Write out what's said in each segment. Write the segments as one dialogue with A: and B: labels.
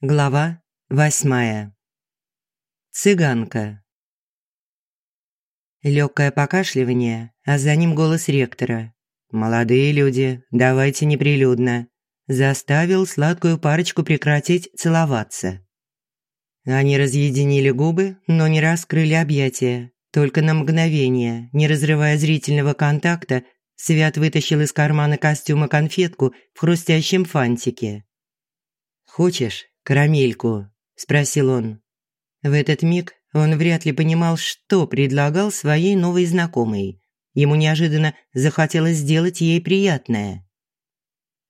A: Глава восьмая. Цыганка. Легкое покашливание, а за ним голос ректора. «Молодые люди, давайте неприлюдно». Заставил сладкую парочку прекратить целоваться. Они разъединили губы, но не раскрыли объятия. Только на мгновение, не разрывая зрительного контакта, Свят вытащил из кармана костюма конфетку в хрустящем фантике. «Хочешь, карамельку?» – спросил он. В этот миг он вряд ли понимал, что предлагал своей новой знакомой. Ему неожиданно захотелось сделать ей приятное.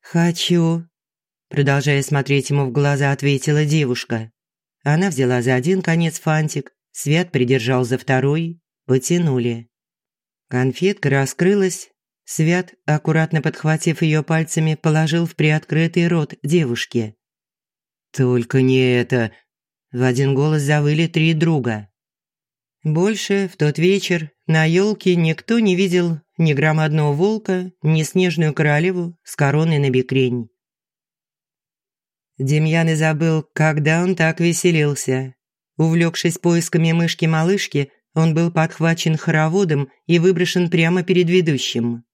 A: «Хочу», – продолжая смотреть ему в глаза, ответила девушка. Она взяла за один конец фантик, Свят придержал за второй, потянули. Конфетка раскрылась, Свят, аккуратно подхватив ее пальцами, положил в приоткрытый рот девушки. «Только не это!» В один голос завыли три друга. Больше в тот вечер на елке никто не видел ни громадного волка, ни снежную королеву с короной на бекрень. Демьян и забыл, когда он так веселился. Увлекшись поисками мышки-малышки, он был подхвачен хороводом и выброшен прямо перед ведущим.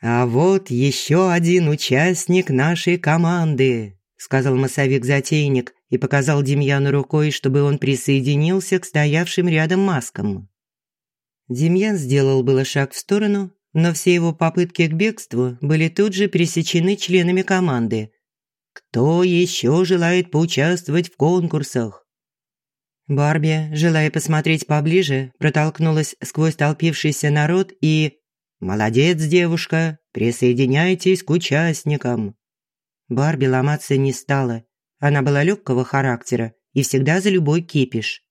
A: «А вот еще один участник нашей команды», сказал массовик-затейник и показал Демьяну рукой, чтобы он присоединился к стоявшим рядом маскам. Демьян сделал было шаг в сторону, но все его попытки к бегству были тут же пресечены членами команды. «Кто еще желает поучаствовать в конкурсах?» Барби, желая посмотреть поближе, протолкнулась сквозь толпившийся народ и... «Молодец, девушка, присоединяйтесь к участникам!» Барби ломаться не стала. Она была легкого характера и всегда за любой кипиш.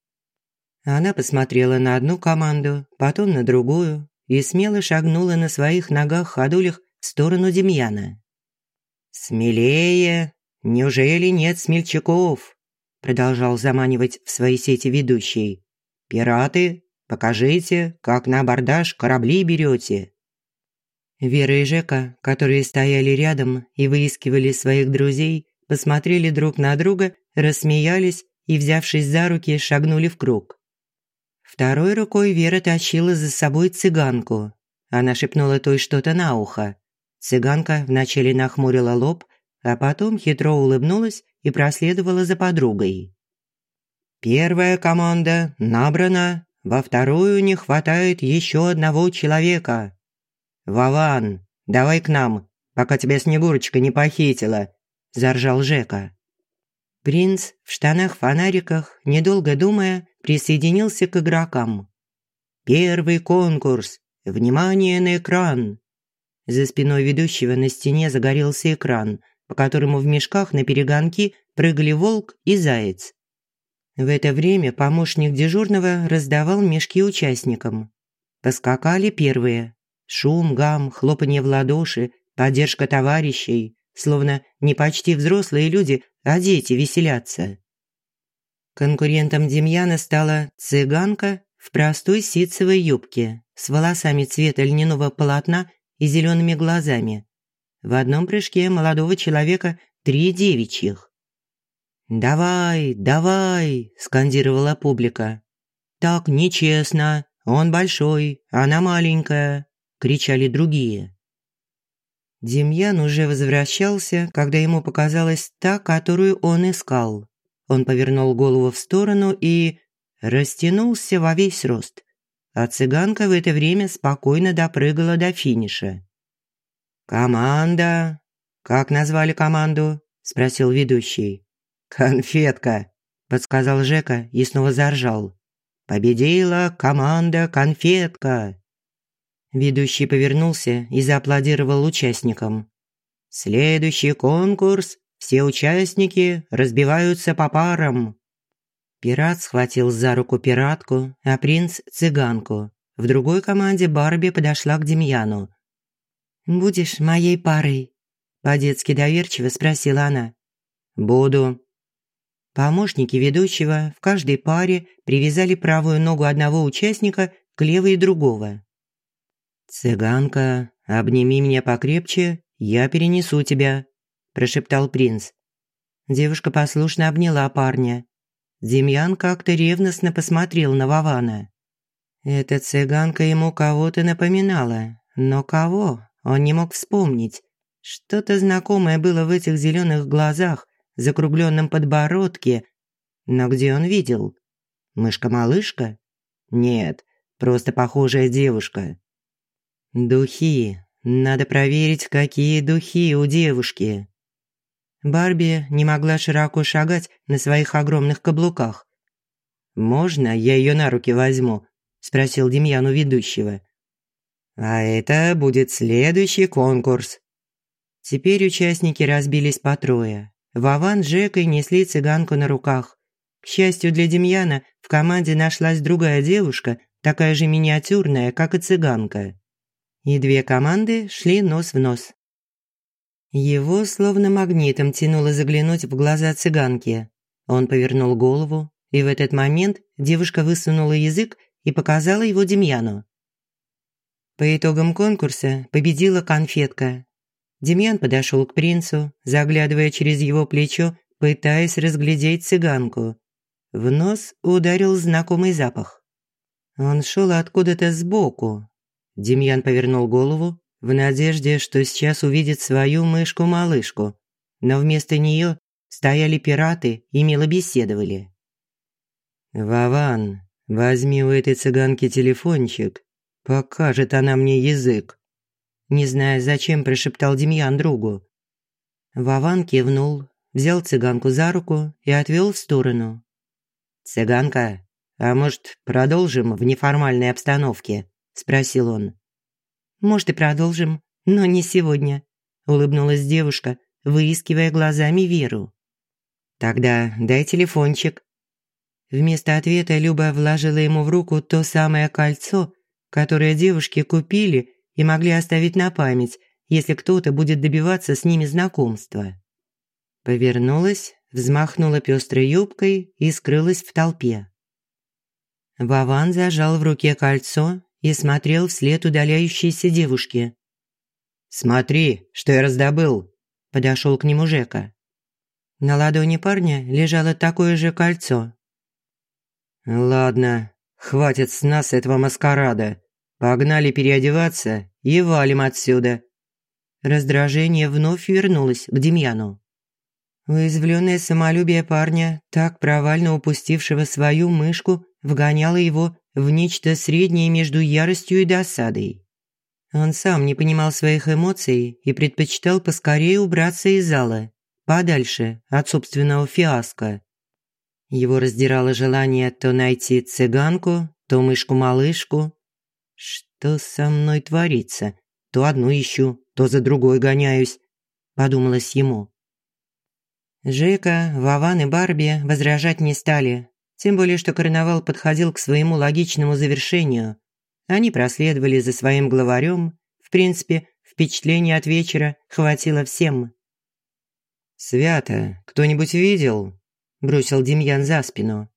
A: Она посмотрела на одну команду, потом на другую и смело шагнула на своих ногах-ходулях в сторону Демьяна. «Смелее! Неужели нет смельчаков?» продолжал заманивать в свои сети ведущий. «Пираты, покажите, как на абордаж корабли берете». Вера и Жека, которые стояли рядом и выискивали своих друзей, посмотрели друг на друга, рассмеялись и, взявшись за руки, шагнули в круг. Второй рукой Вера тащила за собой цыганку. Она шепнула той что-то на ухо. Цыганка вначале нахмурила лоб, а потом хитро улыбнулась и проследовала за подругой. «Первая команда набрана, во вторую не хватает еще одного человека», «Вован, давай к нам, пока тебя Снегурочка не похитила», – заржал Жека. Принц в штанах-фонариках, недолго думая, присоединился к игрокам. «Первый конкурс! Внимание на экран!» За спиной ведущего на стене загорелся экран, по которому в мешках на перегонки прыгали волк и заяц. В это время помощник дежурного раздавал мешки участникам. Поскакали первые, Шум, гам, хлопанье в ладоши, поддержка товарищей, словно не почти взрослые люди, а дети веселятся. Конкурентом Демьяна стала цыганка в простой ситцевой юбке с волосами цвета льняного полотна и зелеными глазами. В одном прыжке молодого человека три девичьих. «Давай, давай!» – скандировала публика. «Так нечестно. Он большой, она маленькая кричали другие. Демьян уже возвращался, когда ему показалась та, которую он искал. Он повернул голову в сторону и растянулся во весь рост. А цыганка в это время спокойно допрыгала до финиша. «Команда!» «Как назвали команду?» – спросил ведущий. «Конфетка», – подсказал Жека и снова заржал. «Победила команда «Конфетка». Ведущий повернулся и зааплодировал участникам. «Следующий конкурс. Все участники разбиваются по парам». Пират схватил за руку пиратку, а принц – цыганку. В другой команде Барби подошла к Демьяну. «Будешь моей парой?» – по-детски доверчиво спросила она. «Буду». Помощники ведущего в каждой паре привязали правую ногу одного участника к левой другого. «Цыганка, обними меня покрепче, я перенесу тебя», – прошептал принц. Девушка послушно обняла парня. Демьян как-то ревностно посмотрел на Вована. Эта цыганка ему кого-то напоминала, но кого, он не мог вспомнить. Что-то знакомое было в этих зеленых глазах, закругленном подбородке. Но где он видел? Мышка-малышка? Нет, просто похожая девушка. Духи. Надо проверить, какие духи у девушки. Барби не могла широко шагать на своих огромных каблуках. «Можно я ее на руки возьму?» – спросил Демьян у ведущего. «А это будет следующий конкурс». Теперь участники разбились по трое. Вован с Жекой несли цыганку на руках. К счастью для Демьяна, в команде нашлась другая девушка, такая же миниатюрная, как и цыганка. И две команды шли нос в нос. Его словно магнитом тянуло заглянуть в глаза цыганки. Он повернул голову, и в этот момент девушка высунула язык и показала его Демьяну. По итогам конкурса победила конфетка. Демьян подошел к принцу, заглядывая через его плечо, пытаясь разглядеть цыганку. В нос ударил знакомый запах. Он шел откуда-то сбоку. Демьян повернул голову в надежде, что сейчас увидит свою мышку-малышку, но вместо нее стояли пираты и мило беседовали. «Вован, возьми у этой цыганки телефончик, покажет она мне язык», не зная зачем, прошептал Демьян другу. Вован кивнул, взял цыганку за руку и отвел в сторону. «Цыганка, а может, продолжим в неформальной обстановке?» – спросил он. Может, и продолжим, но не сегодня», – улыбнулась девушка, выискивая глазами Веру. «Тогда дай телефончик». Вместо ответа Люба вложила ему в руку то самое кольцо, которое девушки купили и могли оставить на память, если кто-то будет добиваться с ними знакомства. Повернулась, взмахнула пестрой юбкой и скрылась в толпе. Вован зажал в руке кольцо и смотрел вслед удаляющейся девушке. «Смотри, что я раздобыл!» – подошел к нему Жека. На ладони парня лежало такое же кольцо. «Ладно, хватит с нас этого маскарада. Погнали переодеваться и валим отсюда». Раздражение вновь вернулось к Демьяну. Уязвленное самолюбие парня, так провально упустившего свою мышку, вгоняло его в нечто среднее между яростью и досадой. Он сам не понимал своих эмоций и предпочитал поскорее убраться из зала, подальше от собственного фиаско. Его раздирало желание то найти цыганку, то мышку-малышку. «Что со мной творится? То одну ищу, то за другой гоняюсь», – подумалось ему. Жека, Вован и Барби возражать не стали, тем более, что карнавал подходил к своему логичному завершению. Они проследовали за своим главарем. В принципе, впечатления от вечера хватило всем. «Свято, кто-нибудь видел?» – бросил Демьян за спину.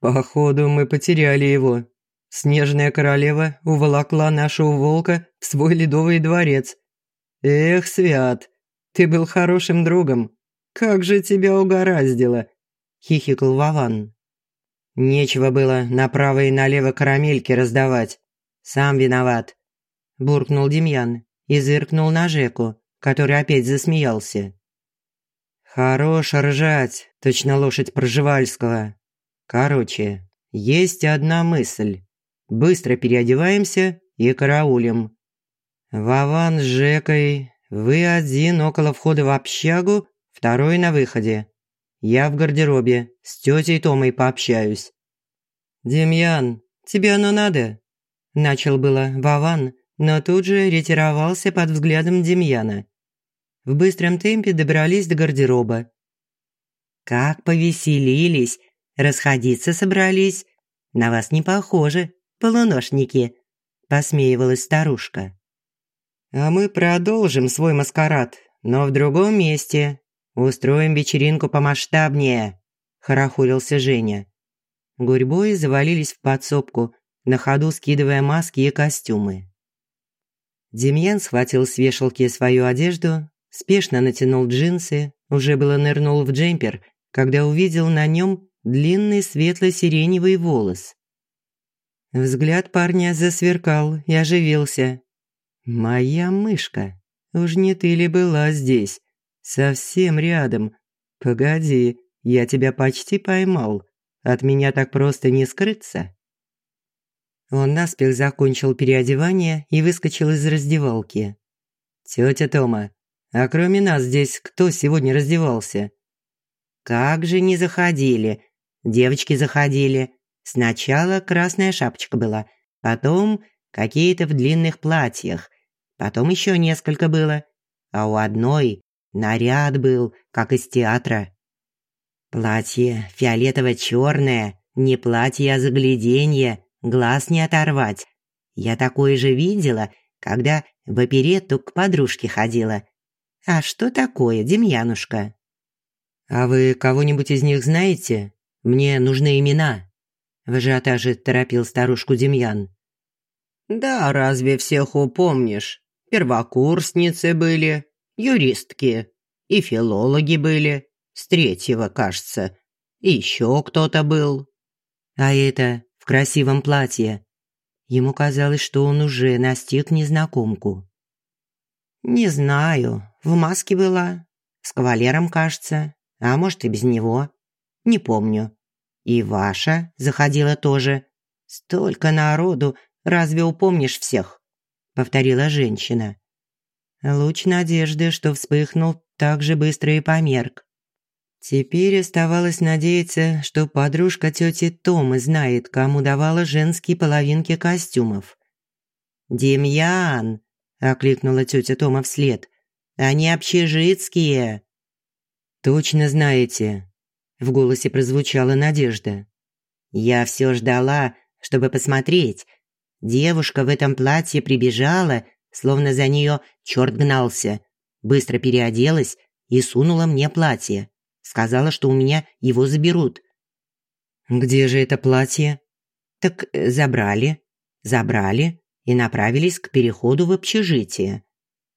A: «Походу, мы потеряли его. Снежная королева уволокла нашего волка в свой ледовый дворец. Эх, Свят, ты был хорошим другом. Как же тебя угораздило!» – хихикал Вован. Нечего было направо и налево карамельки раздавать. Сам виноват. Буркнул Демьян и зыркнул на Жеку, который опять засмеялся. Хорош ржать, точно лошадь Пржевальского. Короче, есть одна мысль. Быстро переодеваемся и караулим. Вован с Жекой, вы один около входа в общагу, второй на выходе. Я в гардеробе, с тетей Томой пообщаюсь». «Демьян, тебе оно надо?» Начал было Вован, но тут же ретировался под взглядом Демьяна. В быстром темпе добрались до гардероба. «Как повеселились! Расходиться собрались! На вас не похоже, полуношники!» – посмеивалась старушка. «А мы продолжим свой маскарад, но в другом месте, «Устроим вечеринку помасштабнее», – хорохорился Женя. Гурьбой завалились в подсобку, на ходу скидывая маски и костюмы. Демьян схватил с вешалки свою одежду, спешно натянул джинсы, Уже было нырнул в джемпер, когда увидел на нем длинный светло-сиреневый волос. Взгляд парня засверкал и оживился. «Моя мышка, уж не ты ли была здесь? Совсем рядом. Погоди, я тебя почти поймал. От меня так просто не скрыться». Он наспех закончил переодевание и выскочил из раздевалки. «Тётя Тома, а кроме нас здесь кто сегодня раздевался?»
B: «Как же не заходили? Девочки заходили. Сначала красная шапочка была, потом какие-то в длинных платьях, потом еще несколько было, а у одной наряд был, как из театра. Платье фиолетово-черное, не платье, а загляденье, глаз не оторвать. Я такое же видела, когда в оперетту к подружке ходила. А что такое, Демьянушка?
A: А вы кого-нибудь из них знаете? Мне нужны имена. В ажиотаже торопил старушку Демьян.
B: «Да разве всех упомнишь? Первокурсницы были, юристки и филологи были, с третьего, кажется. И еще кто-то был».
A: «А это в красивом платье?» Ему казалось, что он уже настиг незнакомку.
B: «Не знаю, в маске была, с кавалером, кажется, а может и без него. Не помню. И ваша заходила тоже. Столько народу, разве упомнишь всех?» Повторила женщина.
A: Луч надежды, что вспыхнул так же быстро и померк. Теперь оставалось надеяться, что подружка тети Томы знает, кому давала женские половинки костюмов.
B: «Демьян!» – окликнула тетя Тома вслед. «Они общежитские!»
A: «Точно знаете!» В голосе прозвучала надежда.
B: «Я все ждала, чтобы посмотреть. Девушка в этом платье прибежала, словно за нее черт гнался. Быстро переоделась и сунула мне платье. Сказала, что у меня его заберут».
A: «Где же это платье?»
B: «Так э, забрали. Забрали и направились к переходу в общежитие.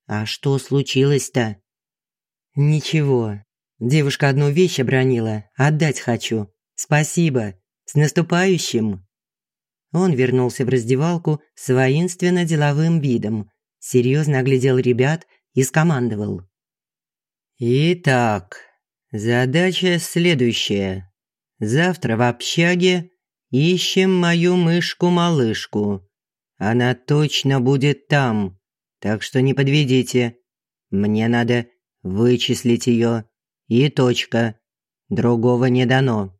B: А что случилось-то?»
A: «Ничего, Девушка одну вещь обронила. Отдать хочу. Спасибо. С наступающим!» Он вернулся в раздевалку с воинственно-деловым видом, серьезно оглядел ребят и скомандовал. «Итак, задача следующая. Завтра в общаге ищем мою мышку-малышку. Она точно будет там, так что не подведите. Мне надо вычислить ее и точка. Другого не дано.